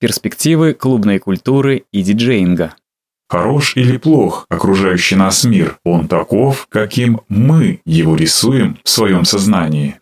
Перспективы клубной культуры и диджеинга. Хорош или плох окружающий нас мир, он таков, каким мы его рисуем в своем сознании.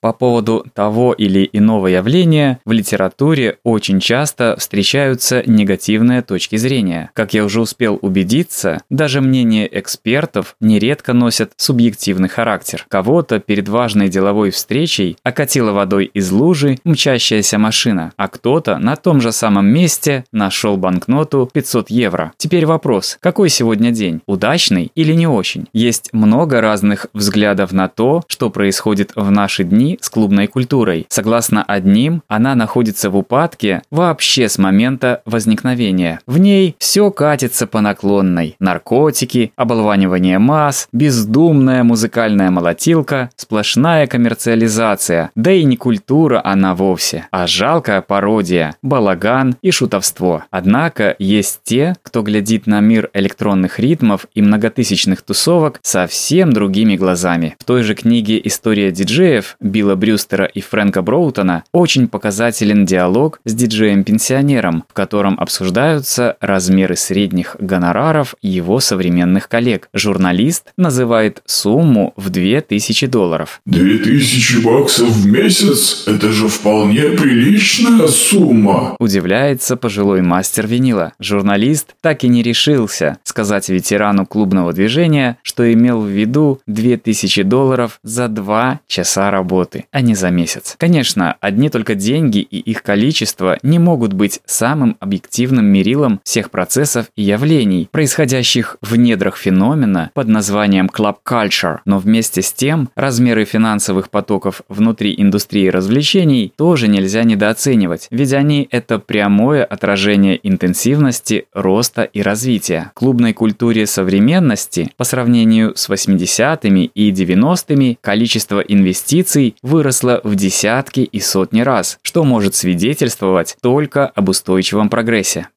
По поводу того или иного явления в литературе очень часто встречаются негативные точки зрения. Как я уже успел убедиться, даже мнения экспертов нередко носят субъективный характер. Кого-то перед важной деловой встречей окатила водой из лужи мчащаяся машина, а кто-то на том же самом месте нашел банкноту 500 евро. Теперь вопрос, какой сегодня день? Удачный или не очень? Есть много разных взглядов на то, что происходит в наши дни с клубной культурой. Согласно одним, она находится в упадке вообще с момента возникновения. В ней все катится по наклонной. Наркотики, оболванивание масс, бездумная музыкальная молотилка, сплошная коммерциализация. Да и не культура она вовсе, а жалкая пародия, балаган и шутовство. Однако есть те, кто глядит на мир электронных ритмов и многотысячных тусовок совсем другими глазами. В той же книге «История диджеев» Билла Брюстера и Фрэнка Броутона очень показателен диалог с диджеем-пенсионером, в котором обсуждаются размеры средних гонораров его современных коллег. Журналист называет сумму в 2000 долларов. 2000 баксов в месяц? Это же вполне приличная сумма. Удивляется пожилой мастер винила. Журналист так и не решился сказать ветерану клубного движения, что имел в виду 2000 долларов за 2 часа работы работы, а не за месяц. Конечно, одни только деньги и их количество не могут быть самым объективным мерилом всех процессов и явлений, происходящих в недрах феномена под названием Club Culture, но вместе с тем размеры финансовых потоков внутри индустрии развлечений тоже нельзя недооценивать, ведь они – это прямое отражение интенсивности, роста и развития. Клубной культуре современности по сравнению с 80-ми и 90-ми количество инвестиций выросла в десятки и сотни раз, что может свидетельствовать только об устойчивом прогрессе.